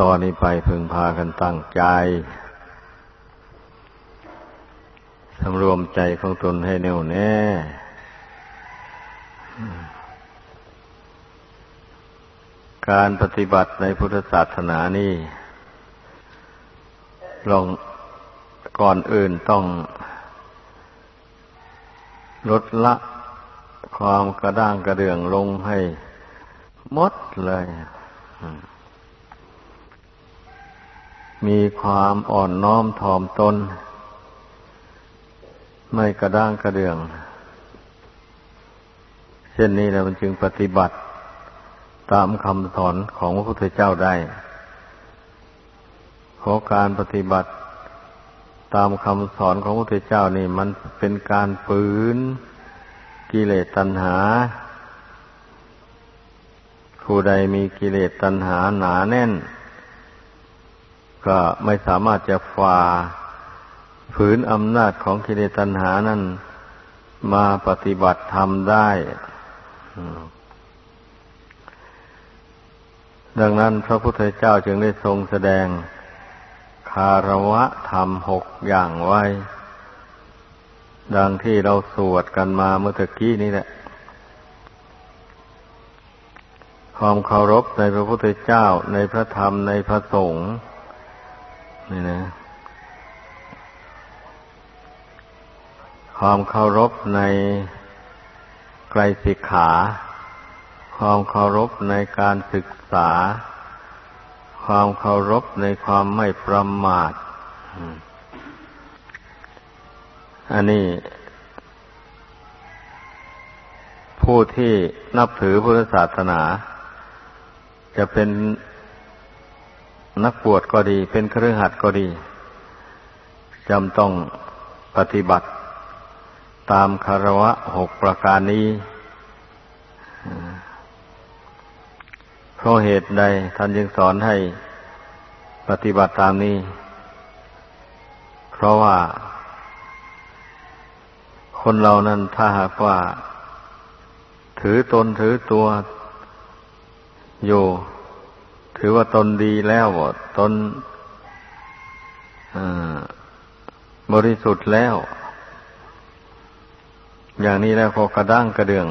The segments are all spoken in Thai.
ตอนนี้ไปพึงพากันตั้งใจสำรวมใจของตนให้แน่วแน่ การปฏิบัติในพุทธศาสนานี่ลองก่อนอื่นต้อง ลดละความกระด้างกระเดืองลงให้หมดเลย มีความอ่อนน้อมถ่อมตน ไม่กระด้างกระเดือง เช่นนี้แล้วมันจึงปฏิบัติตามคำสอนของพระพุทธเจ้าได้ เพราะการปฏิบัติตามคำสอนของพระพุทธเจ้านี่ มันเป็นการฝืนกิเลสตัณหา ผู้ใดมีกิเลสตัณหาหนาแน่น ก็ไม่สามารถจะฝ่าฝืนอำนาจของกิเลสตัณหานั้นมาปฏิบัติธรรมได้ ดังนั้นพระพุทธเจ้าจึงได้ทรงแสดงคารวะธรรมหกอย่างไว้ ดังที่เราสวดกันมาเมื่อตะกี้นี้แหละ ความเคารพในพระพุทธเจ้าในพระธรรมในพระสงฆ์ นี่นะ ความเคารพในไกลสิกขา ความเคารพในการศึกษา ความเคารพในความไม่ประมาท อันนี้ ผู้ที่นับถือพุทธศาสนา จะเป็น นักบวชก็ดี เป็นเครือขัดก็ดีจำต้องปฏิบัติ ตามคารวะหกประการนี้เพราะเหตุใดท่านจึงสอนให้ปฏิบัติตามนี้ เพราะว่า คนเรานั้นถ้าหากว่า ถือตนถือตัวอยู่ ถือว่าตนดีแล้วตนบริสุทธิ์แล้ว อย่างนี้แล้วพอกระด้างกระเดือง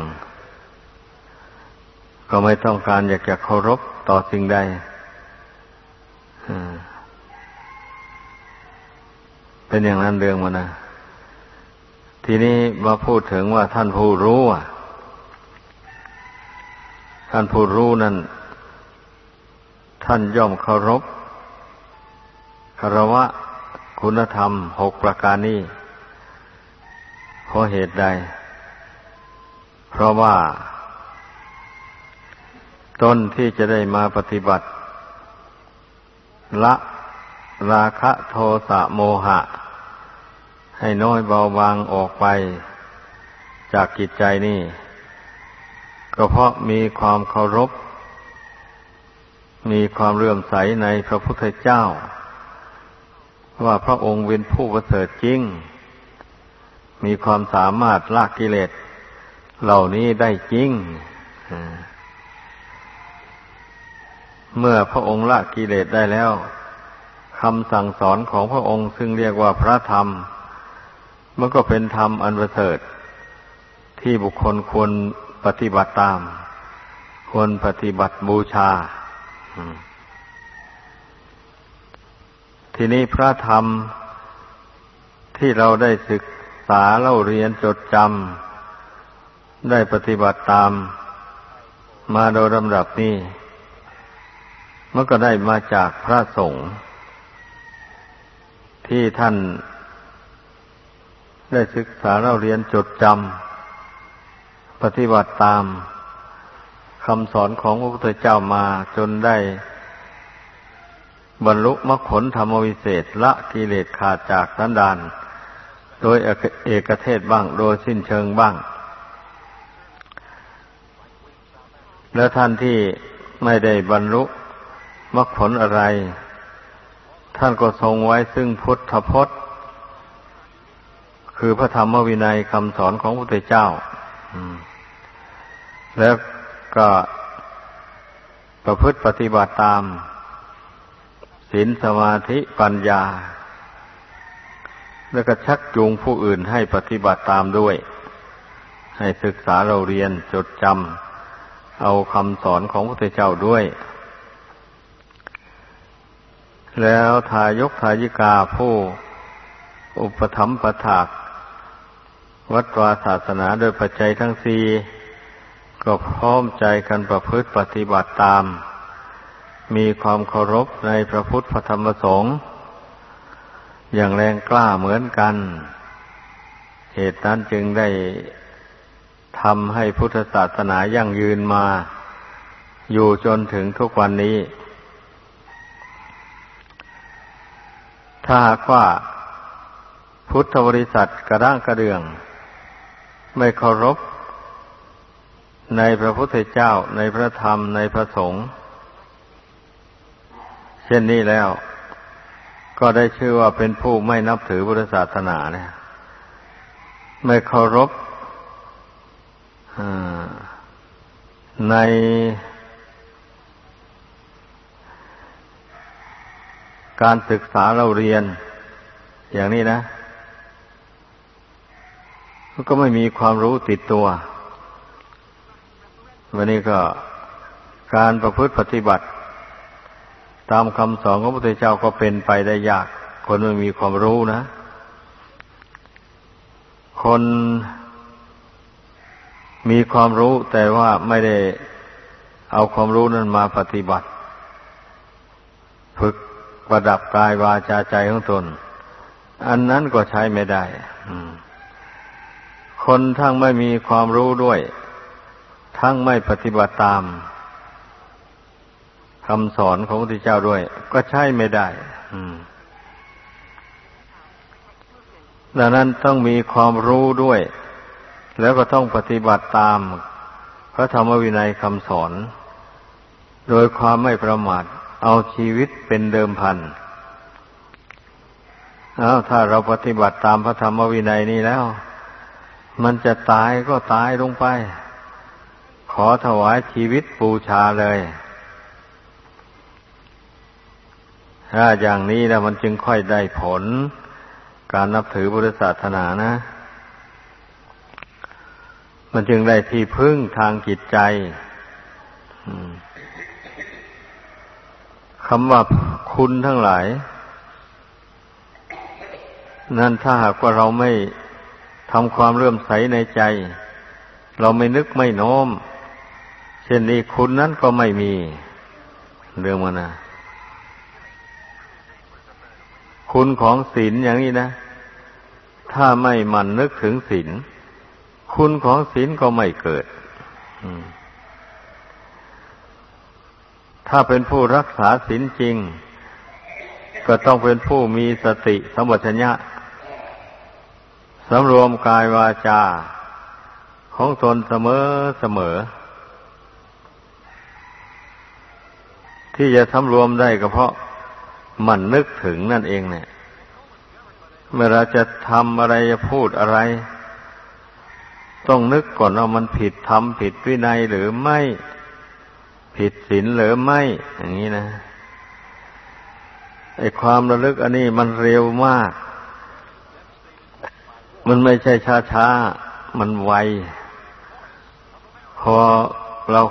ก็ไม่ต้องการอยากจะเคารพต่อสิ่งใดเป็นอย่างนั้นเรื่องมันนะทีนี้มาพูดถึงว่าท่านผู้รู้อะ ท่านผู้รู้นั่น ท่านย่อมเคารพคารวะคุณธรรมหกประการนี้เพราะเหตุใด เพราะว่า ต้นที่จะได้มาปฏิบัติ ละราคะโทสะโมหะ ให้น้อยเบาบางออกไป จากกิจใจนี่ ก็เพราะมีความเคารพ มีความเลื่อมใสในพระพุทธเจ้า ว่าพระองค์เป็นผู้ประเสริฐจริง มีความสามารถลากกิเลสเหล่านี้ได้จริง เมื่อพระองค์ละกิเลสได้แล้วคำสั่งสอนของพระองค์ซึ่งเรียกว่าพระธรรม มันก็เป็นธรรมอันประเสริฐ ที่บุคคลควรปฏิบัติตาม ควรปฏิบัติบูชา ทีนี้พระธรรมที่เราได้ศึกษาเล่าเรียนจดจำได้ปฏิบัติตาม มาโดยลำดับนี้มันก็ได้มาจากพระสงฆ์ที่ท่านได้ศึกษาเล่าเรียนจดจำปฏิบัติตาม คำสอนของพระพุทธเจ้ามาจนได้ บรรลุมรรคผลธรรมวิเศษละกิเลสขาดจากสันดาน โดยเอกเทศบ้างโดยสิ้นเชิงบ้าง แล้วท่านที่ไม่ได้บรรลุมรรคผลอะไร ท่านก็ทรงไว้ซึ่งพุทธพจน์ คือพระธรรมวินัยคำสอนของพระพุทธเจ้าแล้ว ก็ประพฤติปฏิบัติตามศีลสมาธิปัญญา แล้วก็ชักจูงผู้อื่นให้ปฏิบัติตามด้วย ให้ศึกษาเราเรียนจดจำเอาคำสอนของพระเจ้าด้วย แล้วทายกทายิกาผู้อุปถัมภะถากวัดวาศาสนาโดยปัจจัยทั้งสี่ ก็พร้อมใจกันประพฤติปฏิบัติตาม มีความเคารพในพระพุทธพระธรรมสงฆ์อย่างแรงกล้าเหมือนกัน เหตุนั้นจึงได้ทำให้พุทธศาสนายั่งยืนมา อยู่จนถึงทุกวันนี้ ถ้าหากว่าพุทธบริษัทกระด้างกระเดือง ไม่เคารพ ในพระพุทธเจ้าในพระธรรมในพระสงฆ์เช่นนี้แล้ว ก็ได้ชื่อว่าเป็นผู้ไม่นับถือพุทธศาสนาเนี่ย ไม่เคารพในการศึกษาเราเรียน อย่างนี้นะ ก็ไม่มีความรู้ติดตัว วันนี้ก็การประพฤติปฏิบัติ ตามคำสอนของพระพุทธเจ้าก็เป็นไปได้ยาก คนไม่มีความรู้นะ คนมีความรู้แต่ว่าไม่ได้เอาความรู้นั้นมาปฏิบัติ ฝึกประดับกายวาจาใจของตน อันนั้นก็ใช้ไม่ได้คนทั้งไม่มีความรู้ด้วย ทั้งไม่ปฏิบัติตามคำสอนของพระพุทธเจ้าด้วย ก็ใช่ไม่ได้ดังนั้นต้องมีความรู้ด้วย แล้วก็ต้องปฏิบัติตาม พระธรรมวินัยคำสอน โดยความไม่ประมาท เอาชีวิตเป็นเดิมพันเอาถ้าเราปฏิบัติตามพระธรรมวินัยนี้แล้ว มันจะตายก็ตายลงไป อถวายชีวิตบูชาเลย ถ้าอย่างนี้แล้วมันจึงค่อยได้ผล การนับถือพุทธศาสนานะ มันจึงได้ที่พึ่งทางจิตใจคำว่าคุณทั้งหลาย นั่นถ้าหากว่าเราไม่ทำความเลื่อมใสในใจ เราไม่นึกไม่โน้ม ช่นนี้คุณนั้นก็ไม่มี เรื่องมันนะคุณของศีลอย่างนี้นะ ถ้าไม่มันนึกถึงศีลคุณของศีลก็ไม่เกิดถ้าเป็นผู้รักษาศีลจริง ก็ต้องเป็นผู้มีสติสมบัติญะสำรวมกายวาจา ของตนเสมอเสมอ ที่จะสำรวมได้ก็เพราะมันนึกถึงนั่นเองเนี่ย เมื่อเราจะทำอะไรจะพูดอะไร ต้องนึกก่อนว่ามันผิดธรรมผิดวินัยหรือไม่ ผิดศีลหรือไม่ อย่างนี้นะไอความระลึกอันนี้มันเร็วมาก มันไม่ใช่ช้าช้ามันไว พอเรา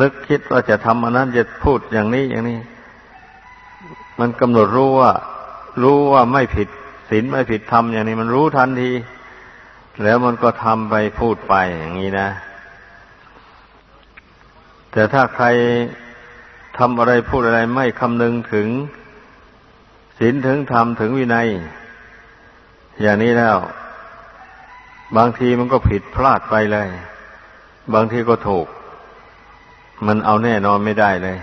นึกคิดว่าจะทำอันนั้นจะพูดอย่างนี้อย่างนี้ มันกำหนดรู้ว่า รู้ว่าไม่ผิดศีลไม่ผิดธรรมอย่างนี้มันรู้ทันที แล้วมันก็ทำไปพูดไปอย่างนี้นะ แต่ถ้าใครทำอะไรพูดอะไรไม่คำนึงถึงศีลถึงธรรมถึงวินัย อย่างนี้แล้ว บางทีมันก็ผิดพลาดไปเลย บางทีก็ถูก มันเอาแน่นอนไม่ได้เลย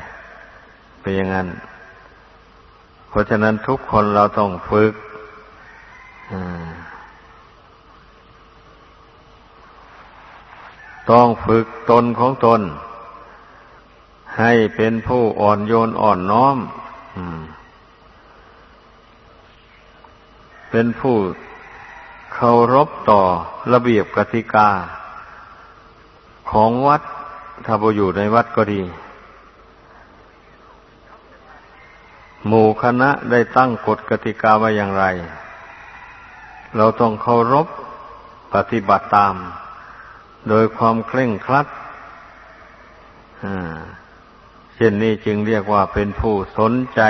เป็นอย่างนั้น เพราะฉะนั้นทุกคนเราต้องฝึกต้องฝึกตนของตน ให้เป็นผู้อ่อนโยนอ่อนน้อมเป็นผู้เคารพต่อระเบียบกติกาของวัด ถ้าไปอยู่ในวัดก็ดี หมู่คณะได้ตั้งกฎกติกาไว้อย่างไร เราต้องเคารพปฏิบัติตาม โดยความเคร่งครัดเช่นนี้จึงเรียกว่าเป็นผู้สนใจ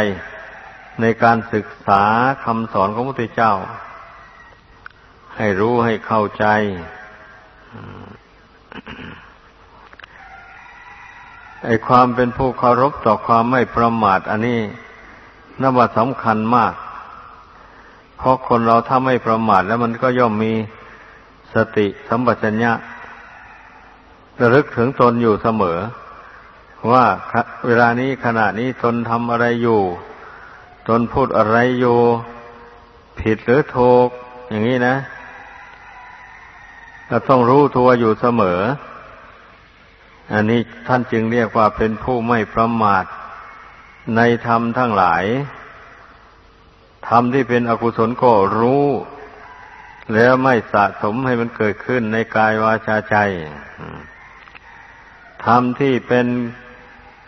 ในการศึกษาคำสอนของพระพุทธเจ้า ให้รู้ให้เข้าใจ ไอความเป็นผู้เคารพต่อความไม่ประมาท อันนี้นับว่าสำคัญมาก เพราะคนเราถ้าไม่ประมาทแล้วมันก็ย่อมมีสติสัมปชัญญะระลึกถึงตนอยู่เสมอ ว่าเวลานี้ขณะนี้ตนทำอะไรอยู่ ตนพูดอะไรอยู่ ผิดหรือถูกอย่างนี้นะเราต้องรู้ตัวอยู่เสมอ อันนี้ท่านจึงเรียกว่าเป็นผู้ไม่ประมาทในธรรมทั้งหลาย ธรรมที่เป็นอกุศลก็รู้ แล้วไม่สะสมให้มันเกิดขึ้นในกายวาจาใจ ธรรมที่เป็น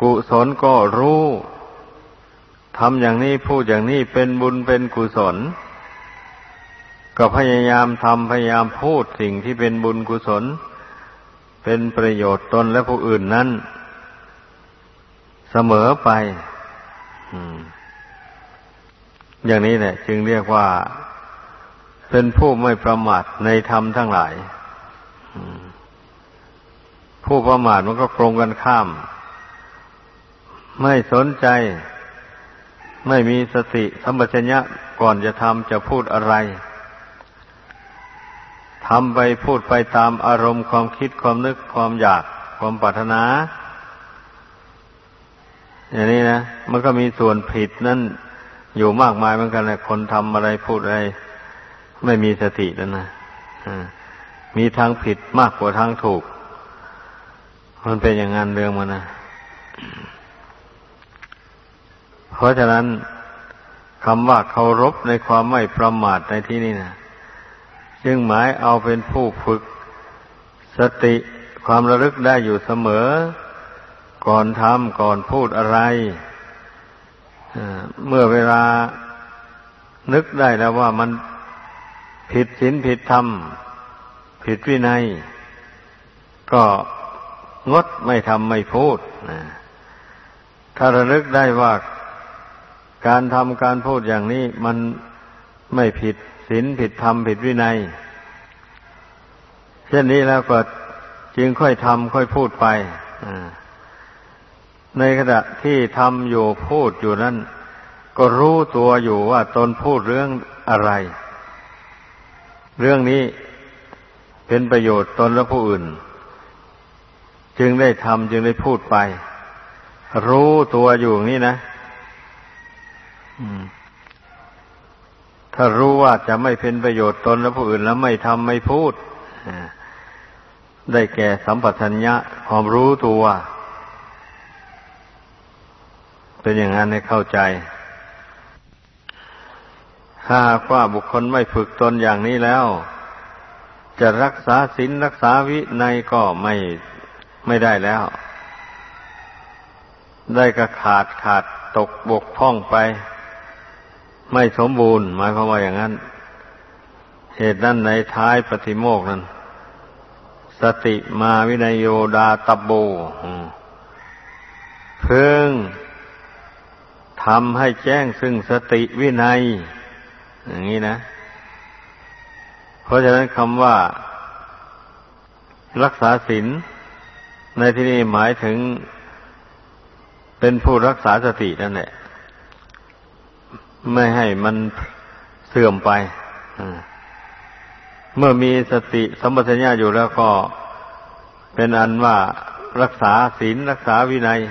กุศลก็รู้ทำอย่างนี้พูดอย่างนี้เป็นบุญเป็นกุศล ก็พยายามทำพยายามพูดสิ่งที่เป็นบุญกุศล เป็นประโยชน์ตนและผู้อื่นนั้น เสมอไปอย่างนี้แหละจึงเรียกว่าเป็นผู้ไม่ประมาทในธรรมทั้งหลาย ผู้ประมาทมันก็ตรงกันข้าม ไม่สนใจ ไม่มีสติสัมปชัญญะก่อนจะทำจะพูดอะไร ทำไปพูดไปตามอารมณ์ความคิดความนึกความอยากความปรารถนา อย่างนี้นะ มันก็มีส่วนผิดนั่นอยู่มากมายเหมือนกันเลยคนทำอะไรพูดอะไร ไม่มีสติแล้วนะมีทางผิดมากกว่าทางถูก มันเป็นอย่างนั้นเรื่องมันนะเพราะฉะนั้นคำว่าเคารพในความไม่ประมาทในที่นี้นะ จึงหมายเอาเป็นผู้ฝึก สติความระลึกได้อยู่เสมอ ก่อนทำก่อนพูดอะไร เมื่อเวลานึกได้แล้วว่ามันผิดศีลผิดธรรม ผิดวินัย ก็งดไม่ทำไม่พูดถ้าระลึกได้ว่าการทำการพูดอย่างนี้มันไม่ผิด ศีลผิดธรรมผิดวินัย เช่นนี้แล้วก็จึงค่อยทำค่อยพูดไปในขณะที่ทำอยู่พูดอยู่นั้น ก็รู้ตัวอยู่ว่าตนพูดเรื่องอะไร เรื่องนี้เป็นประโยชน์ตนและผู้อื่น จึงได้ทำจึงได้พูดไป รู้ตัวอยู่นี่นะ ถ้ารู้ว่าจะไม่เป็นประโยชน์ตนและผู้อื่นแล้วไม่ทำไม่พูด ได้แก่สัมปชัญญะความรู้ตัว เป็นอย่างนั้นให้เข้าใจ ถ้าว่าบุคคลไม่ฝึกตนอย่างนี้แล้ว จะรักษาศีลรักษาวินัยก็ไม่ไม่ได้แล้ว ได้ก็ขาดขาดตกบกพร่องไป ไม่สมบูรณ์ หมายความว่าอย่างนั้น เหตุนั้นในท้ายปฏิโมกนั้น สติมาวินัยโยดาตบโบเพิ่งทำให้แจ้งซึ่งสติวินัย อย่างนี้นะ เพราะฉะนั้นคำว่า รักษาศีลในที่นี้หมายถึงเป็นผู้รักษาสตินั่นแหละ ไม่ให้มันเสื่อมไป เมื่อมีสติสัมปชัญญะอยู่แล้วก็เป็นอันว่ารักษาศีลรักษาวินัย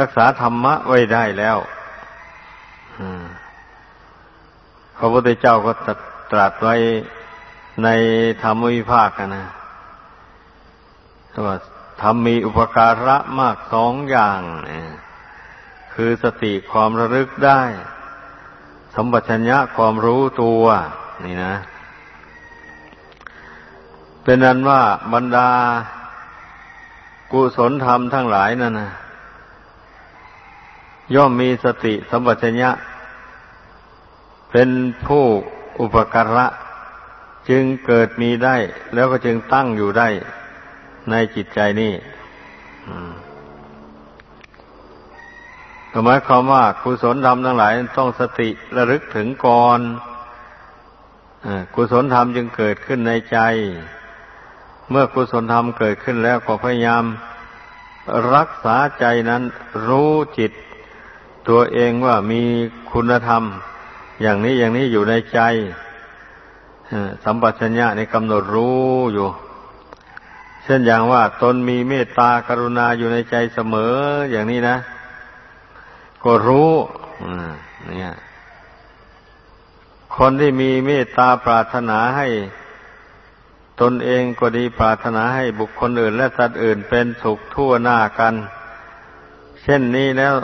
รักษาธรรมะไว้ได้แล้วพระพุทธเจ้าก็ตรัสไว้ในธรรมวิภาคนะว่าธรรมมีอุปการะมากสองอย่าง คือสติความระลึกได้ สมบัติญญะความรู้ตัว นี่นะ เป็นนั้นว่าบรรดากุศลธรรมทั้งหลายนั่นนะย่อมมีสติสัมปชัญญะ เป็นผู้อุปการะจึงเกิดมีได้ แล้วก็จึงตั้งอยู่ได้ในจิตใจนี่ หมายความว่ากุศลธรรมทั้งหลายต้องสติระลึกถึงก่อนกุศลธรรมจึงเกิดขึ้นในใจ เมื่อกุศลธรรมเกิดขึ้นแล้วก็พยายาม รักษาใจนั้นรู้จิต ตัวเองว่ามีคุณธรรม อย่างนี้อย่างนี้อยู่ในใจสัมปชัญญะในกำหนดรู้อยู่ เช่นอย่างว่าตนมีเมตตากรุณาอยู่ในใจเสมออย่างนี้นะ ก็รู้เนี่ย คนที่มีเมตตาปรารถนาให้ตนเองก็ดีปรารถนาให้บุคคลอื่น และสัตว์อื่นเป็นสุขทั่วหน้ากัน เช่นนี้แล้ว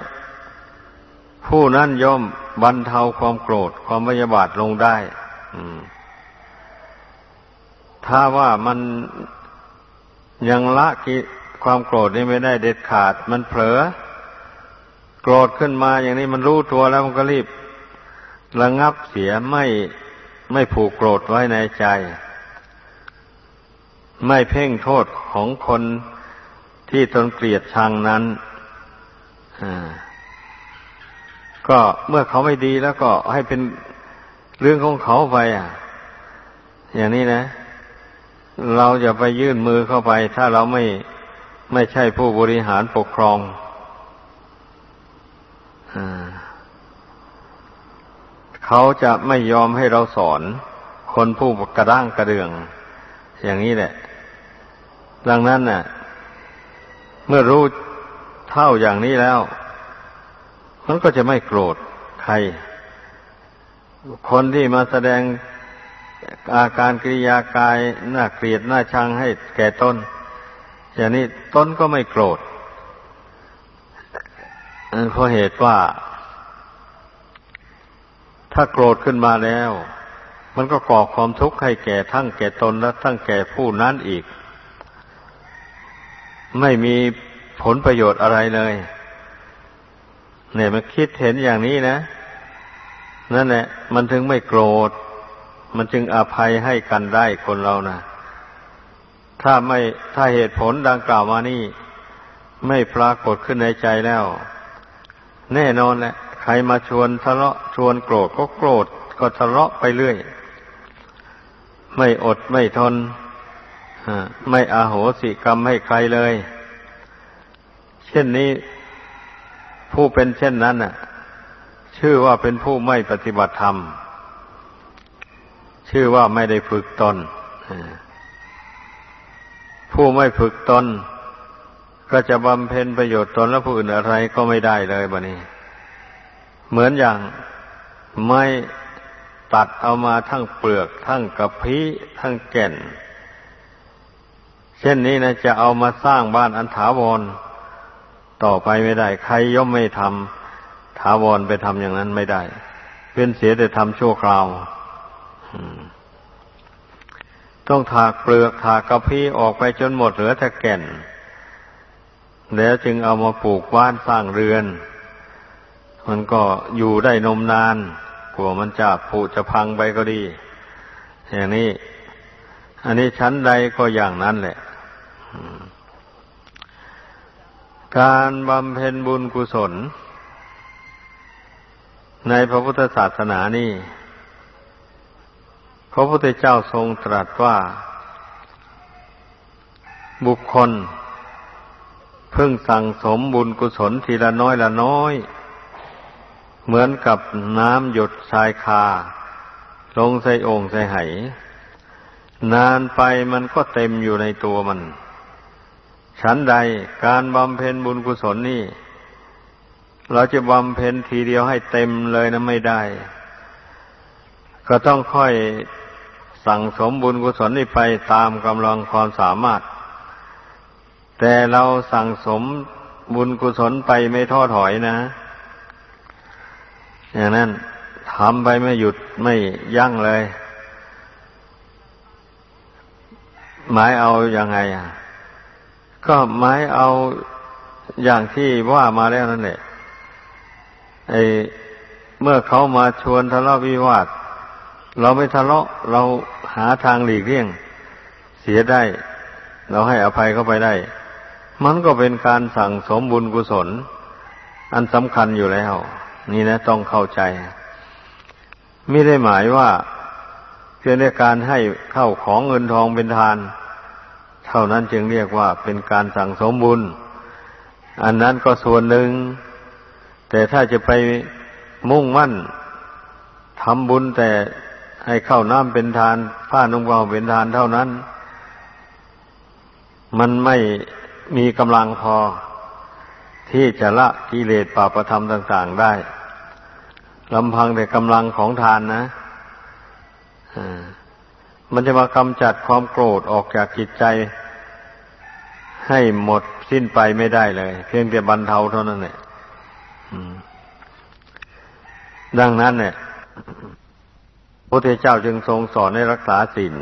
ผู้นั้นย่อมบรรเทาความโกรธความพยาบาทลงได้ถ้าว่ามันยังละกิความโกรธนี้ไม่ได้เด็ดขาด มันเผลอ รธขึ้นมาอย่างนี้มันรู้ตัวแล้วมันก็รีบระงับเสียไม่ไม่ผูกโกรธไว้ในใจ ไม่เพ่งโทษของคนที่ตนเกลียดชังนั้นก็เมื่อเขาไม่ดีแล้วก็ให้เป็นเรื่องของเขาไปอะ อย่างนี้นะ เราจะไปยื่นมือเข้าไป ถ้าเราไม่ไม่ใช่ผู้บริหารปกครอง เขาจะไม่ยอมให้เราสอน คนผู้กระด้างกระเดือง อย่างนี้แหละ ดังนั้นน่ะ เมื่อรู้เท่าอย่างนี้แล้ว มันก็จะไม่โกรธใคร คนที่มาแสดงอาการกิริยากายน่าเกลียดน่าชังให้แก่ตนอย่างนี้ตนก็ไม่โกรธ อันเพราะเหตุว่า ถ้าโกรธขึ้นมาแล้ว มันก็ก่อความทุกข์ให้แก่ทั้งแก่ตนและทั้งแก่ผู้นั้นอีก ไม่มีผลประโยชน์อะไรเลย เนี่ยมันคิดเห็นอย่างนี้นะ นั่นแหละ มันถึงไม่โกรธ มันจึงอภัยให้กันได้คนเรานะถ้าไม่ถ้าเหตุผลดังกล่าวมานี่ ไม่ปรากฏขึ้นในใจแล้ว แน่นอนแหละใครมาชวนทะเลาะชวนโกรธก็โกรธก็ทะเลาะไปเรื่อย ไม่อดไม่ทนไม่อาโหสิกรรมให้ใครเลย เช่นนี้ผู้เป็นเช่นนั้นน่ะ ชื่อว่าเป็นผู้ไม่ปฏิบัติธรรม ชื่อว่าไม่ได้ฝึกตนผู้ไม่ฝึกตน ก็จะบำเพ็ญประโยชน์ตนและผู้อื่นอะไรก็ไม่ได้เลยบะนี้ เหมือนอย่างไม้ตัดเอามาทั้งเปลือก ทั้งกระพี้ทั้งแก่น เช่นนี้นะจะเอามาสร้างบ้านอันถาวรต่อไปไม่ได้ ใครย่อมไม่ทำถาวรไปทำอย่างนั้นไม่ได้ เป็นเสียแต่ทำชั่วคราวต้องถากเปลือกถากกระพี้ออกไปจนหมดเหลือแต่แก่น แล้วจึงเอามาปลูกบ้านสร้างเรือน มันก็อยู่ได้นมนานกลัวมันจะผุจะพังไปก็ดี อย่างนี้ อันนี้ชั้นใดก็อย่างนั้นแหละการบำเพ็ญบุญกุศล ในพระพุทธศาสนานี่ พระพุทธเจ้าทรงตรัสว่า บุคคล เพิ่งสั่งสมบุญกุศลทีละน้อยละน้อย เหมือนกับน้ำหยดชายคา ลงใส่องค์ใส่ไหนานไปมันก็เต็มอยู่ในตัวมัน ฉันใดการบำเพ็ญบุญกุศลนี่ เราจะบำเพ็ญทีเดียวให้เต็มเลยนะไม่ได้ ก็ต้องค่อยสั่งสมบุญกุศลนี่ไปตามกำลังความสามารถ แต่เราสั่งสมบุญกุศลไปไม่ท้อถอยนะ อย่างนั้นทำไปไม่หยุดไม่ยั้งเลย หมายเอาอยัางไงอะ ก็หมายเอาอย่างที่ว่ามาแล้วนั่นแหละไอเมื่อเขามาชวนทะเลาะวิวาท เราไม่ทะเลาะเราหาทางหลีกเลี่ยง เสียได้ เราให้อภัยเข้าไปได้ มันก็เป็นการสั่งสมบุญกุศล อันสำคัญอยู่แล้ว นี่นะต้องเข้าใจ ไม่ได้หมายว่าเพียงในการให้เข้าของเงินทองเป็นทาน เท่านั้นจึงเรียกว่าเป็นการสั่งสมบุญ อันนั้นก็ส่วนหนึ่ง แต่ถ้าจะไปมุ่งมั่นทำบุญแต่ให้เข้าน้ำเป็นทาน ผ้านุ่งเบาเป็นทานเท่านั้น มันไม่ มีกำลังพอที่จะละกิเลสปาประธรรมต่าง ๆได้ลำพังแต่กำลังของทานนะมันจะมากำจัดความโกรธออกจากจิตใจ ให้หมดสิ้นไปไม่ได้เลย เพียงแต่บรรเทาเท่านั้นแหละดังนั้นเนี่ยพระพุทเจ้าจึงทรงสอนให้รักษาศีล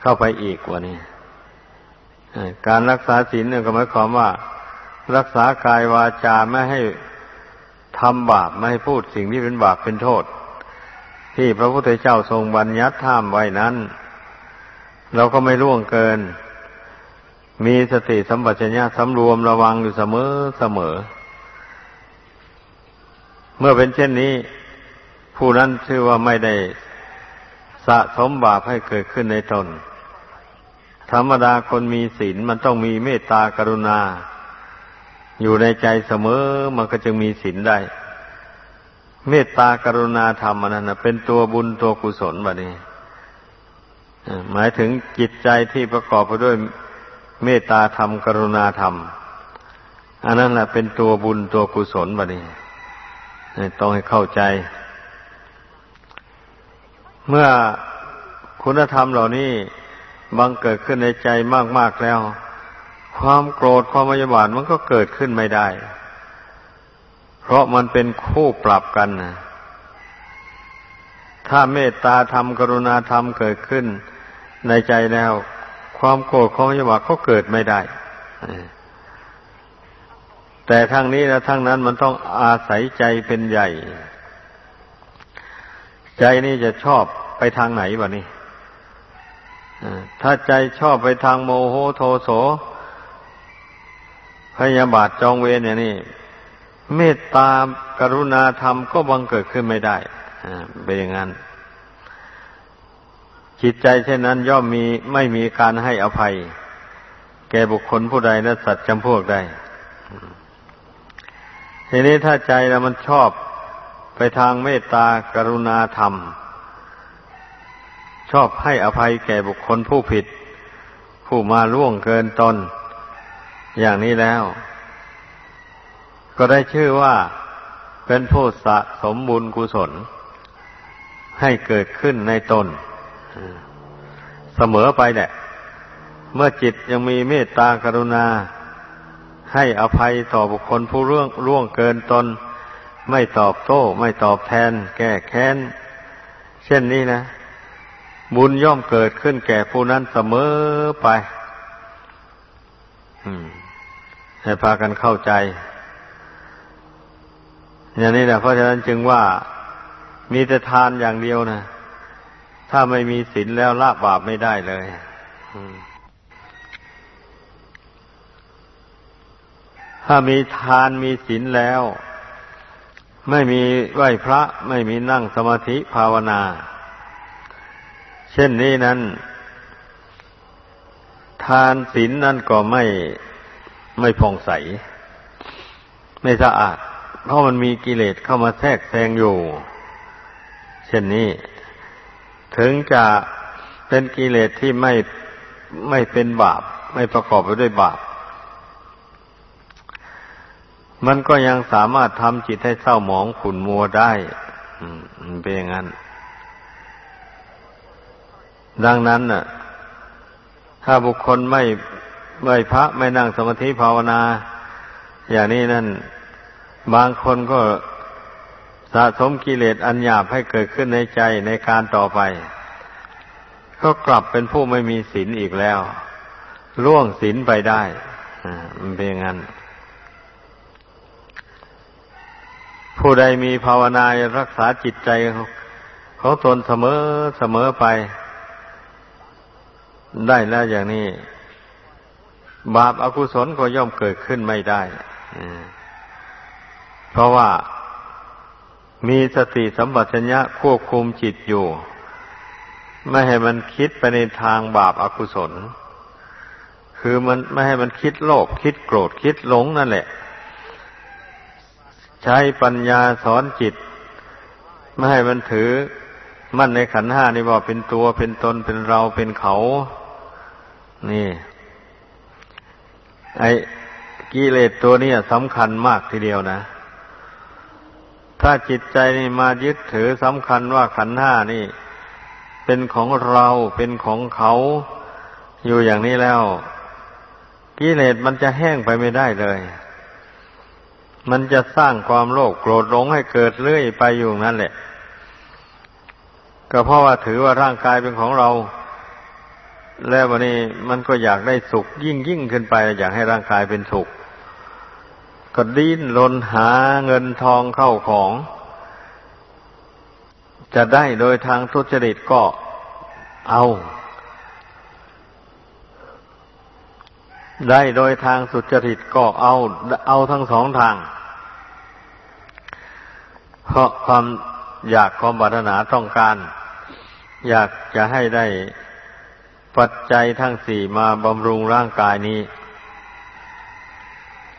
เข้าไปอีกว่านี้ การรักษาศีลเนี่ยก็หมายความว่า รักษากายวาจาไม่ให้ทำบาปไม่ให้พูดสิ่งที่เป็นบาปเป็นโทษ ที่พระพุทธเจ้าทรงบัญญัติห้ามไว้นั้น เราก็ไม่ล่วงเกิน มีสติสัมปชัญญะสำรวมระวังอยู่เสมอเสมอ เมื่อเป็นเช่นนี้ ผู้นั้นชื่อว่าไม่ได้สะสมบาปให้เกิดขึ้นในตน ธรรมดาคนมีศีลมันต้องมีเมตตากรุณา อยู่ในใจเสมอมันก็จึงมีศีลได้ เมตตากรุณาธรรมนั้นนะเป็นตัวบุญตัวกุศลบบนี้หมายถึงจิตใจที่ประกอบไปด้วยเมตตาธรรมกรุณาธรรม อันนั้นแหละเป็นตัวบุญตัวกุศลบบนี้ต้องให้เข้าใจ เมื่อคุณธรรมเหล่านี้ บังเกิดขึ้นในใจมาก ๆ แล้ว ความโกรธความพยาบาทมันก็เกิดขึ้นไม่ได้ เพราะมันเป็นคู่ปรับกันนะถ้าเมตตาธรรมกรุณาธรรมเกิดขึ้นในใจแล้ว ความโกรธความพยาบาทก็เกิดไม่ได้ แต่ทั้งนี้และทั้งนั้นมันต้องอาศัยใจเป็นใหญ่ ใจนี่จะชอบไปทางไหนวะนี่ ถ้าใจชอบไปทางโมโหโทโส พยาบาทจองเวรเนี่ยนี่เมตตากรุณาธรรมก็บังเกิดขึ้นไม่ได้เป็นอย่างนั้น จิตใจเช่นนั้นย่อมมีไม่มีการให้อภัย แก่บุคคลผู้ใดและสัตว์จำพวกใดทีนี้ถ้าใจเรามันชอบไปทางเมตตากรุณาธรรม ชอบให้อภัยแก่บุคคลผู้ผิด ผู้มาล่วงเกินตน อย่างนี้แล้ว ก็ได้ชื่อว่าเป็นผู้สะสมบุญกุศล ให้เกิดขึ้นในตน เสมอไปแหละ เมื่อจิตยังมีเมตตากรุณา ให้อภัยต่อบุคคลผู้ร่วงร่วงเกินตน ไม่ตอบโต้ ไม่ตอบแทน แก้แค้น เช่นนี้นะ บุญย่อมเกิดขึ้นแก่ผู้นั้นเสมอไปอให้พากันเข้าใจ อย่างนี้แหละเพราะฉะนั้นจึงว่ามีแต่ทานอย่างเดียวนะถ้าไม่มีศีลแล้วละบาปไม่ได้เลยถ้ามีทานมีศีลแล้ว ไม่มีไหวพระ ไม่มีนั่งสมาธิภาวนา เช่นนี้นั้น ทานศีลนั่นก็ไม่ไม่ผ่องใส ไม่สะอาด เพราะมันมีกิเลสเข้ามาแทรกแซงอยู่ เช่นนี้ ถึงจะเป็นกิเลสที่ไม่ไม่เป็นบาป ไม่ประกอบไปด้วยบาป มันก็ยังสามารถทำจิตให้เศร้าหมองขุ่นมัวได้เป็นอย่างนั้น ดังนั้นน่ะ ถ้าบุคคลไม่ไหวพระไม่นั่งสมาธิภาวนา อย่างนี้นั่น บางคนก็สะสมกิเลสอันหยาบให้เกิดขึ้นในใจในการต่อไป ก็กลับเป็นผู้ไม่มีศีลอีกแล้ว ล่วงศีลไปได้มันเป็นอย่างนั้นผู้ใดมีภาวนารักษาจิตใจของตนเสมอเสมอไป ได้แล้วอย่างนี้ บาปอากุศลก็ย่อมเกิดขึ้นไม่ได้เพราะว่ามีสติสัมปชัญญะควบคุมจิตอยู่ ไม่ให้มันคิดไปในทางบาปอากุศล คือมันไม่ให้มันคิดโลภคิดโกรธคิดหลงนั่นแหละ ใช้ปัญญาสอนจิต ไม่ให้มันถือมั่นในขันห้านี่ว่าเป็นตัวเป็นตนเป็นเราเป็นเขา นี่ ไอ้กิเลสตัวนี้สำคัญมากทีเดียวนะ ถ้าจิตใจนี่มายึดถือสำคัญว่าขันห้านี่ เป็นของเราเป็นของเขาอยู่อย่างนี้แล้ว กิเลสมันจะแห้งไปไม่ได้เลย มันจะสร้างความโลภโกรธหลงให้เกิดเรื่อยไปอยู่นั่นแหละ ก็เพราะว่าถือว่าร่างกายเป็นของเรา แล้ววันนี้มันก็อยากได้สุขยิ่งยิ่งขึ้นไป อยากให้ร่างกายเป็นสุข ก็ดิ้นรนหาเงินทองเข้าของ จะได้โดยทางทุจริตก็เอา ได้โดยทางสุจริตก็เอา เอาทั้งสองทาง เพราะความอยากความปรารถนาต้องการ อยากจะให้ได้ ปัจจัยทั้งสี่มาบำรุงร่างกายนี้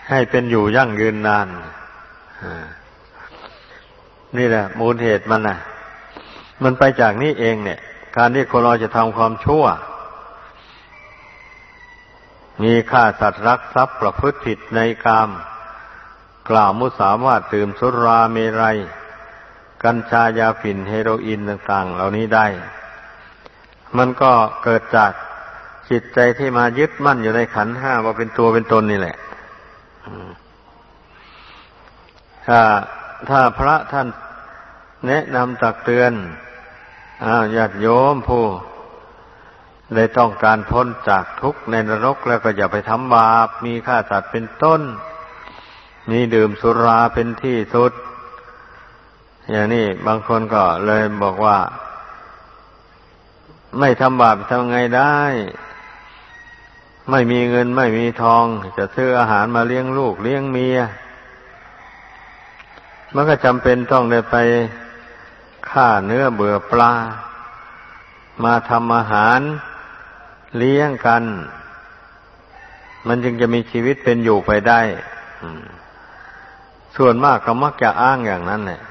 ให้เป็นอยู่ยั่งยืนนาน นี่แหละ มูลเหตุมันนะมันไปจากนี้เองเนี่ย การที่คนเราจะทำความชั่ว มีฆ่าสัตว์รักทรัพย์ประพฤติผิดในกาม กล่าวมุสาวาทดื่มสุราเมรัย กัญชายาฝิ่นเฮโรอีนต่าง ๆ เหล่านี้ได้ มันก็เกิดจากจิตใจที่มายึดมั่นอยู่ในขันห้าว่าเป็นตัวเป็นตนนี่แหละถ้าถ้าพระท่านแนะนำตักเตือนอาญาติโยมผู้ได้ต้องการพ้นจากทุกข์ในนรกแล้วก็อย่าไปทำบาป มีฆ่าสัตว์เป็นต้น มีดื่มสุราเป็นที่สุด อย่างนี้บางคนก็เลยบอกว่า ไม่ทำบาปทำไงได้ ไม่มีเงินไม่มีทอง จะซื้ออาหารมาเลี้ยงลูกเลี้ยงเมีย มันก็จำเป็นต้องได้ไปฆ่าเนื้อเบื่อปลา มาทำอาหารเลี้ยงกัน มันจึงจะมีชีวิตเป็นอยู่ไปได้ ส่วนมากก็มักจะอ้างอย่างนั้นแหละ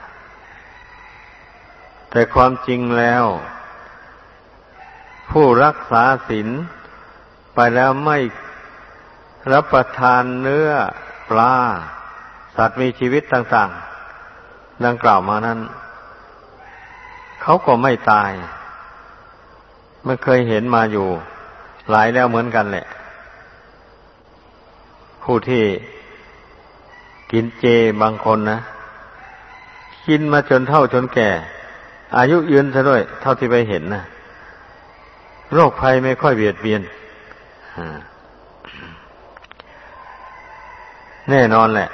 แต่ความจริงแล้ว ผู้รักษาศีลไปแล้วไม่รับประทานเนื้อปลา สัตว์มีชีวิตต่างๆ ดังกล่าวมานั้น เขาก็ไม่ตายไม่เคยเห็นมาอยู่ หลายแล้วเหมือนกันแหละ ผู้ที่กินเจบางคนนะ กินมาจนเท่าจนแก่ อายุยืนซะด้วย เท่าที่ไปเห็นนะ โรคภัยไม่ค่อยเบียดเบียนแน่นอนแหละ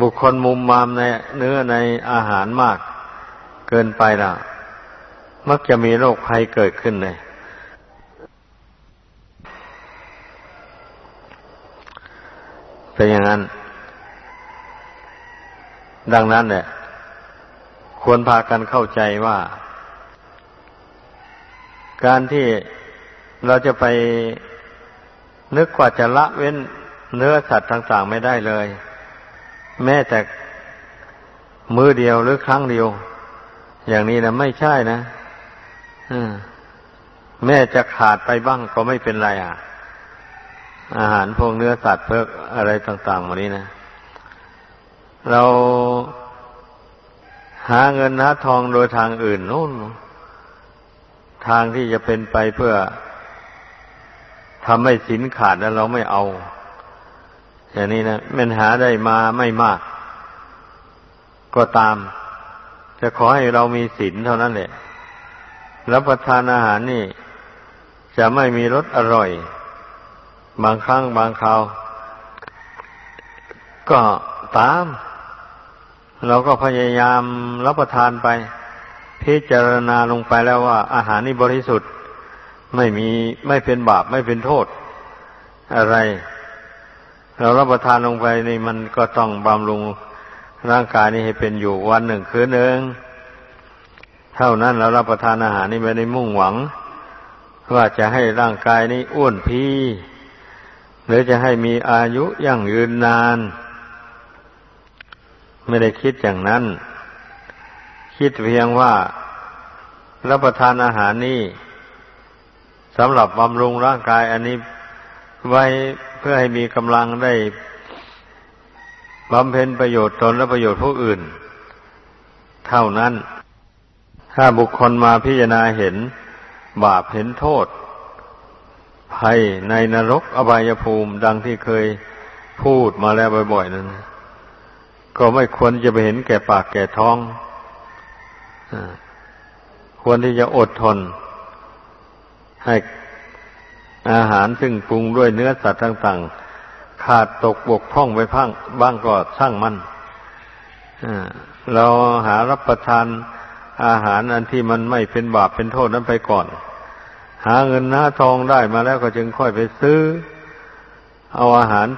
บุคคลมุมมามในเนื้อในอาหารมาก เกินไปแล้วมักจะมีโรคภัยเกิดขึ้นเลย เป็นอย่างนั้น ดังนั้นเนี่ยควรพากันเข้าใจว่า การที่เราจะไปนึกว่าจะละเว้นเนื้อสัตว์ต่างๆไม่ได้เลย แม้แต่มือเดียวหรือครั้งเดียว อย่างนี้นะไม่ใช่นะแม่จะขาดไปบ้างก็ไม่เป็นไรอะ อาหารพวกเนื้อสัตว์เพื่ออะไรต่างๆวันนี้นะ เราหาเงินหาทองโดยทางอื่นนู่น ทางที่จะเป็นไปเพื่อทำให้สินขาดแล้วเราไม่เอา อย่างนี้นะมันหาได้มาไม่มาก ก็ตาม จะขอให้เรามีศีลเท่านั้นแหละรับประทานอาหารนี่ จะไม่มีรสอร่อย บางครั้งบางคราว ก็ตาม เราก็พยายามรับประทานไป พิจารณาลงไปแล้วว่า อาหารนี่บริสุทธิ์ไม่มีไม่เป็นบาปไม่เป็นโทษ อะไร เรารับประทานลงไปนี่มันก็ต้องบำรุงร่างกายนี้ให้เป็นอยู่วันหนึ่งคืนหนึ่งเท่านั้นเรารับประทานอาหารนี่ไม่ได้มุ่งหวัง ว่าจะให้ร่างกายนี้อ้วนพีหรือจะให้มีอายุยั่งยืนนาน ไม่ได้คิดอย่างนั้น คิดเพียงว่ารับประทานอาหารนี่สำหรับบำรุงร่างกายอันนี้ไว้เพื่อให้มีกำลังได้บำเพ็ญประโยชน์ตนและประโยชน์ผู้อื่น เท่านั้น ถ้าบุคคลมาพิจารณาเห็นบาปเห็นโทษ ภัยในนรกอบายภูมิดังที่เคยพูดมาแล้วบ่อยๆนั้น ก็ไม่ควรจะไปเห็นแก่ปากแก่ท้อง ควรที่จะอดทน ให้อาหารซึ่งปรุงด้วยเนื้อสัตว์ต่าง ๆ ขาดตกบกพร่องไปพังบ้างก็ช่างมันเราหารับประทานอาหารอันที่มันไม่เป็นบาปเป็นโทษนั้นไปก่อน หาเงินหน้าทองได้มาแล้วก็จึงค่อยไปซื้อ เอาอาหาร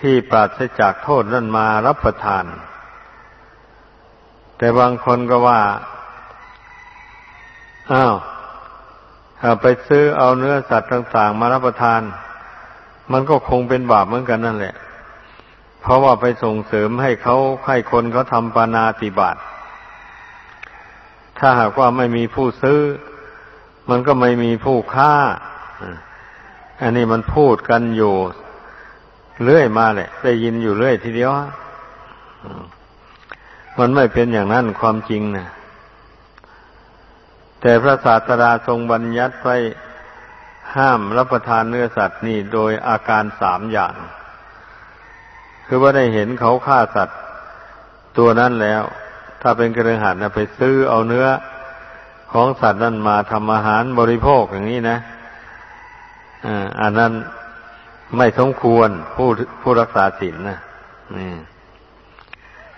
ที่ปราศจากโทษนั่นมารับประทาน แต่บางคนก็ว่า อ้าวถ้าไปซื้อเอาเนื้อสัตว์ต่าง ๆ มารับประทาน มันก็คงเป็นบาปเหมือนกันนั่นแหละ เพราะว่าไปส่งเสริมให้เขาให้คนเขาทำปานาติบาตถ้าหากว่าไม่มีผู้ซื้อ มันก็ไม่มีผู้ค่า อันนี้มันพูดกันอยู่ เรื่อยมาแหละ ได้ยินอยู่เรื่อยทีเดียว มันไม่เป็นอย่างนั้นความจริงนะแต่พระศาสดาทรงบัญญัติไว้ห้ามรับประทานเนื้อสัตว์นี่โดยอาการสามอย่าง คือว่าได้เห็นเขาฆ่าสัตว์ ตัวนั้นแล้ว ถ้าเป็นกระหันะไปซื้อเอาเนื้อของสัตว์นั้นมาทำอาหารบริโภคอย่างนี้นะอันนั้นไม่สมควรผู้ผู้รักษาศีลนะนี่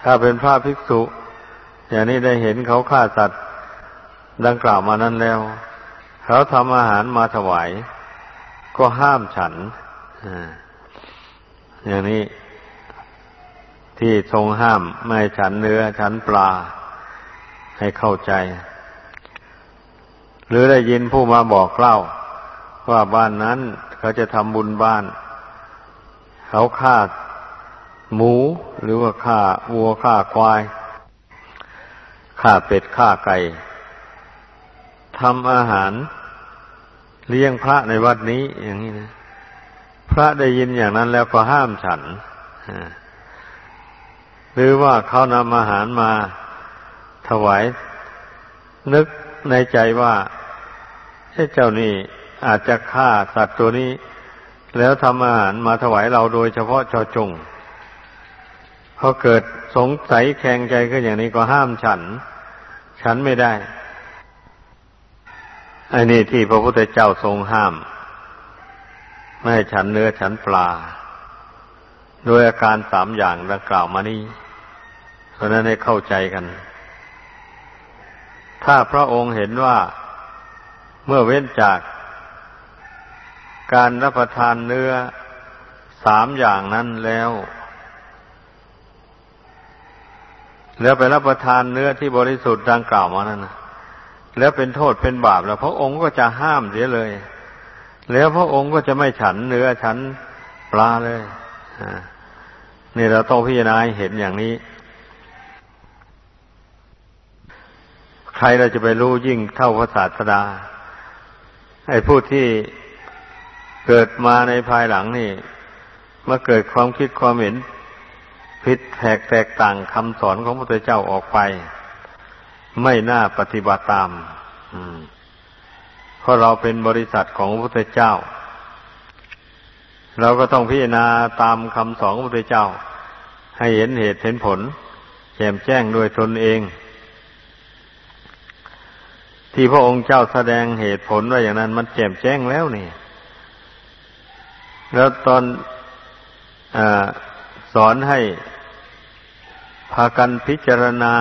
ถ้าเป็นพระภิกษุ อย่างนี้ได้เห็นเขาฆ่าสัตว์ดังกล่าวมานั้นแล้ว เขาทำอาหารมาถวาย ก็ห้ามฉันอย่างนี้ที่ทรงห้ามไม่ฉันเนื้อฉันปลาให้เข้าใจ หรือได้ยินผู้มาบอกเล่า ว่าบ้านนั้นเขาจะทำบุญบ้าน เขาฆ่า หมู หรือว่าฆ่าวัวฆ่าควายฆ่าเป็ดฆ่าไก่ทำอาหาร เลี้ยงพระในวัดนี้อย่างนี้นะพระได้ยินอย่างนั้นแล้วก็ห้ามฉันหรือว่าเขานำอาหารมาถวาย นึกในใจว่าเจ้านี่อาจจะฆ่าสัตว์ตัวนี้ แล้วทำอาหารมาถวายเราโดยเฉพาะจอจง พอเกิดสงสัยแข็งใจก็อย่างนี้ก็ห้ามฉัน ฉันไม่ได้ อันนี้ที่พระพุทธเจ้าทรงห้าม ไม่ให้ฉันเนื้อฉันปลา โดยอาการสามอย่างดังกล่าวมานี้เพราะนั้นให้เข้าใจกัน ถ้าพระองค์เห็นว่าเมื่อเว้นจากการรับประทานเนื้อสามอย่างนั้นแล้ว แล้วไปรับประทานเนื้อที่บริสุทธิ์ดังกล่าวมานั้นนะแล้วเป็นโทษเป็นบาปแล้วพระองค์ก็จะห้ามเสียเลย แล้วพระองค์ก็จะไม่ฉันเนื้อฉันปลาเลยนี่เราต้องพิจารณาเห็นอย่างนี้ ใครเราจะไปรู้ยิ่งเท่าพระศาสดาไอ้ผู้ที่เกิดมาในภายหลังนี่มาเกิดความคิดความเห็น ผิดแตกแตกต่างคำสอนของพระพุทธเจ้าออกไป ไม่น่าปฏิบัติตามเพราะเราเป็นบริษัทของพระพุทธเจ้า เราก็ต้องพิจารณาตามคำสอนของพระพุทธเจ้า ให้เห็นเหตุเห็นผล แจ่มแจ้งโดยตนเอง ที่พระองค์เจ้าแสดงเหตุผลว่าอย่างนั้น มันแจ่มแจ้งแล้วนี่ แล้วตอนอ อนให้พากันพิจารณา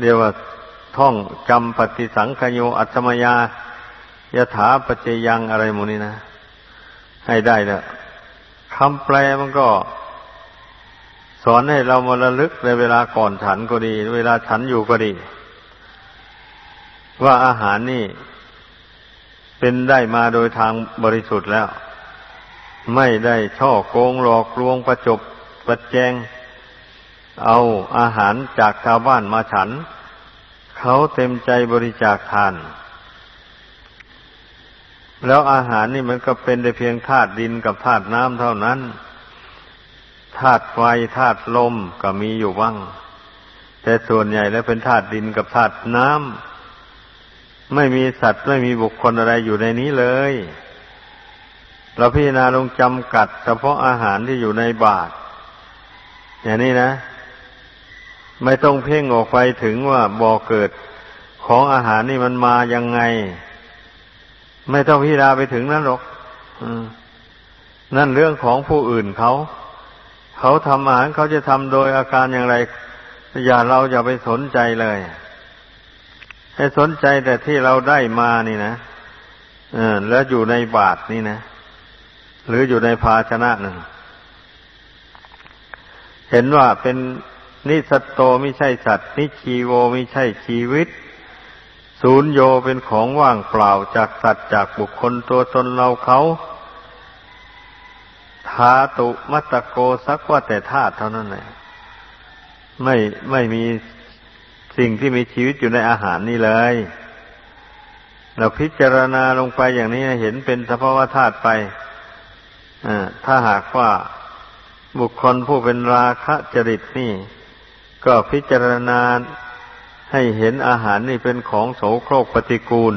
เรียกว่าท่องจำปฏิสังขโยอัตมยายถาปเจยังอะไรหมูนี่นะ ให้ได้แล้วคำแปลมันก็ สอนให้เรามาระลึกในเวลาก่อนฉันก็ดี เวลาฉันอยู่ก็ดี ว่าอาหารนี่ เป็นได้มาโดยทางบริสุทธิ์แล้ว ไม่ได้ช่อโกงหลอกลวงประจบประแจง เอาอาหารจากชาวบ้านมาฉัน เขาเต็มใจบริจาคทาน แล้วอาหารนี่มันก็เป็นแต่เพียงธาตุดินกับธาตุน้ำเท่านั้นธาตุไฟธาตุลมก็มีอยู่บ้าง แต่ส่วนใหญ่แล้วเป็นธาตุดินกับธาตุน้ำไม่มีสัตว์ไม่มีบุคคลอะไรอยู่ในนี้เลย เราพิจารณาลงจำกัดเฉพาะอาหารที่อยู่ในบาตรอย่างนี้นะ ไม่ต้องเพ่งออกไปถึงว่าบ่อเกิดของอาหารนี่มันมายังไง ไม่ต้องพิจารณาไปถึงนั้นหรอกนั่นเรื่องของผู้อื่นเขาเขาทำอาหารเขาจะทำโดยอาการอย่างไร อย่าเราอย่าไปสนใจเลย ให้สนใจแต่ที่เราได้มานี่นะแล้วอยู่ในบาทนี่นะ หรืออยู่ในภาชนะหนึ่ง เห็นว่าเป็นนิสัตโตไม่ใช่สัตว์ นิชีโวไม่ใช่ชีวิต ศูนย์โยเป็นของว่างเปล่าจากสัตว์จากบุคคลตัวตนเราเขาธาตุมัตโกสักว่าแต่ธาตุเท่านั้นแหละไม่ไม่มีสิ่งที่มีชีวิตอยู่ในอาหารนี่เลย เราพิจารณาลงไปอย่างนี้เห็นเป็นสภาวธาตุไป ถ้าหากว่าบุคคลผู้เป็นราคะจริตนี่ ก็พิจารณาให้เห็นอาหารนี่เป็นของโสโครกปฏิกูล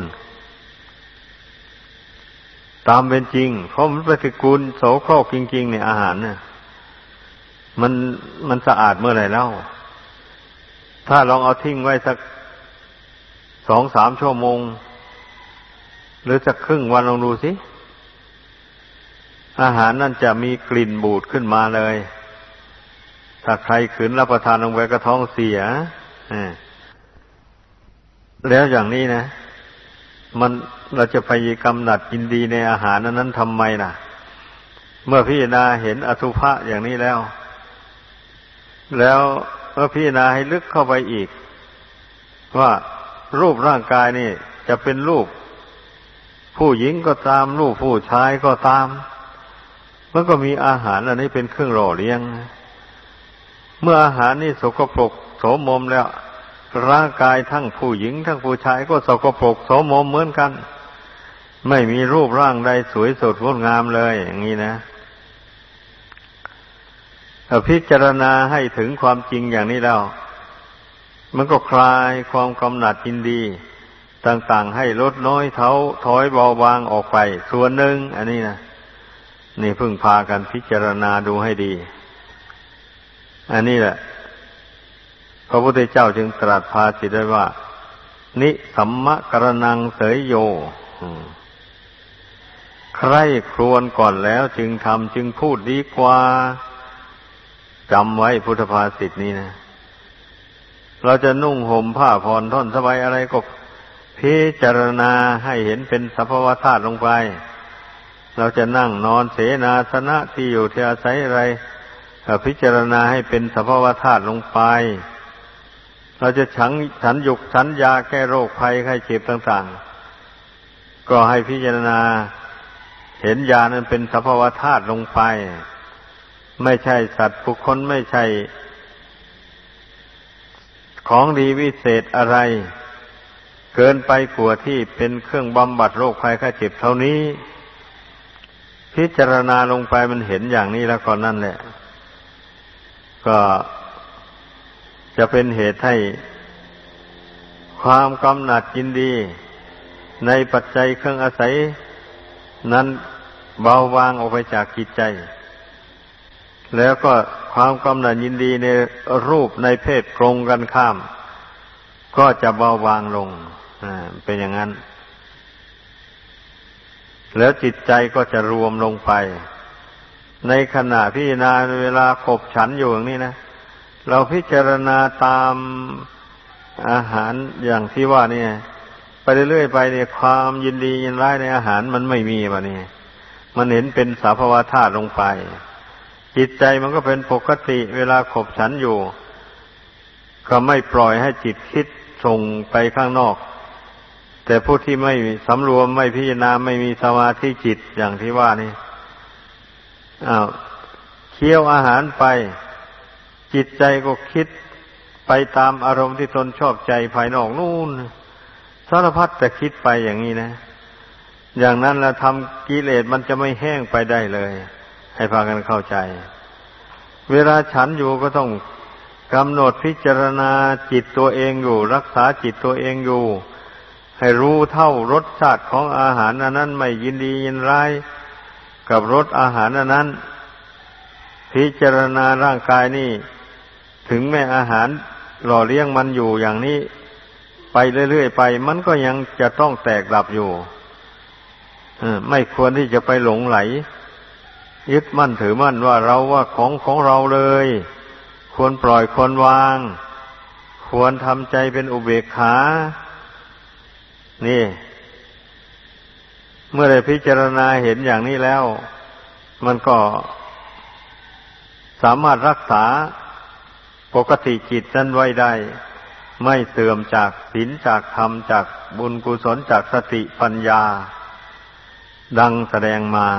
ตามเป็นจริง เพราะมันปฏิกูลโสโครกจริง ๆ เนี่ยอาหารเนี่ยมันมันสะอาดเมื่อไหร่แล้ว ถ้าลองเอาทิ้งไว้สักสองสามชั่วโมง หรือสักครึ่งวันลองดูสิ อาหารนั่นจะมีกลิ่นบูดขึ้นมาเลย ถ้าใครขืนรับประทานลงไปก็ท้องเสียแล้วอย่างนี้นะ มันเราจะไปกำหนัดกินดีในอาหารนั้นทำไมล่ะ เมื่อพิจารณาเห็นอสุภะอย่างนี้แล้ว แล้วเมื่อพิจารณาให้ลึกเข้าไปอีก ว่ารูปร่างกายนี่จะเป็นรูป ผู้หญิงก็ตาม รูปผู้ชายก็ตาม มันก็มีอาหารอันนี้เป็นเครื่องหล่อเลี้ยง เมื่ออาหารนี่สกปรกโสมมแล้ว ร่างกายทั้งผู้หญิง ทั้งผู้ชายก็สกปรกโสมมเหมือนกัน ไม่มีรูปร่างใดสวยสดงดงามเลย อย่างนี้นะถ้าพิจารณาให้ถึงความจริงอย่างนี้แล้ว มันก็คลายความกำหนัดยินดี ต่างๆให้ลดน้อยเท้าถอยเบาบางออกไป ส่วนหนึ่งอันนี้นะ นี่พึ่งพากันพิจารณาดูให้ดี อันนี้แหละ พระพุทธเจ้าจึงตรัสภาสิได้ว่า นิสัมมะกรนังเสยโยใครครวนก่อนแล้วจึงทำจึงพูดดีกว่าจำไว้พุทธภาษิตนี้นะ เราจะนุ่งห่มผ้าผ่อนท่อนสบายอะไรก็พิจารณาให้เห็นเป็นสภาวธาตุลงไป เราจะนั่งนอนเสนาสนะที่อยู่ที่อาศัยอะไรพิจารณาให้เป็นสภาวธาตุลงไป เราจะฉันฉันยุกฉันยาแก้โรคภัยไข้เจ็บต่างๆ ก็ให้พิจารณาเห็นยานั้นเป็นสภาวธาตุลงไป ไม่ใช่สัตว์บุคคลไม่ใช่ ของดีวิเศษอะไร เกินไปกว่าที่เป็นเครื่องบำบัดโรคภัยไข้เจ็บเท่านี้ พิจารณาลงไปมันเห็นอย่างนี้แล้วก็นั่นแหละ ก็จะเป็นเหตุให้ความกำหนัดยินดี ในปัจจัยเครื่องอาศัย นั้นเบาบางออกไปจากจิตใจ แล้วก็ความกำหนัดยินดีในรูปในเพศตรงกันข้าม ก็จะเบาบางลงเป็นอย่างนั้น แล้วจิตใจก็จะรวมลงไป ในขณะพิจารณาเวลาขบฉันอยู่อย่างนี้นะ เราพิจารณาตามอาหารอย่างที่ว่าเนี่ยไปเรื่อยๆไปเนี่ยความยินดียินร้ายในอาหารมันไม่มีวะเนี่ยมันเห็นเป็นสาภาวธาตุลงไป จิตใจมันก็เป็นปกติเวลาขบฉันอยู่ ก็ไม่ปล่อยให้จิตคิดส่งไปข้างนอก แต่ผู้ที่ไม่สำรวมไม่พิจารณาไม่มีสมาธิจิตอย่างที่ว่านี่อ้าวเคี้ยวอาหารไป จิตใจก็คิดไปตามอารมณ์ที่ตนชอบใจภายนอกนู่นสารพัดแต่คิดไปอย่างนี้นะ อย่างนั้นแล้วทำกิเลสมันจะไม่แห้งไปได้เลย ให้พากันเข้าใจ เวลาฉันอยู่ก็ต้องกำหนดพิจารณาจิตตัวเองอยู่ รักษาจิตตัวเองอยู่ ให้รู้เท่ารสชาติของอาหารอันนั้นไม่ยินดียินร้ายกับรสอาหารอันนั้น พิจารณาร่างกายนี่ ถึงแม้อาหารหล่อเลี้ยงมันอยู่อย่างนี้ ไปเรื่อยๆไป มันก็ยังจะต้องแตกดับอยู่ไม่ควรที่จะไปหลงไหล ยึดมั่นถือมั่นว่าเราว่าของของเราเลย ควรปล่อยควรวาง ควรทำใจเป็นอุเบกขา นี่ เมื่อได้พิจารณาเห็นอย่างนี้แล้ว มันก็สามารถรักษาปกติจิตนั้นไว้ได้ ไม่เสื่อมจากศีลจากธรรมจากบุญกุศลจากสติปัญญา ดังแสดงมา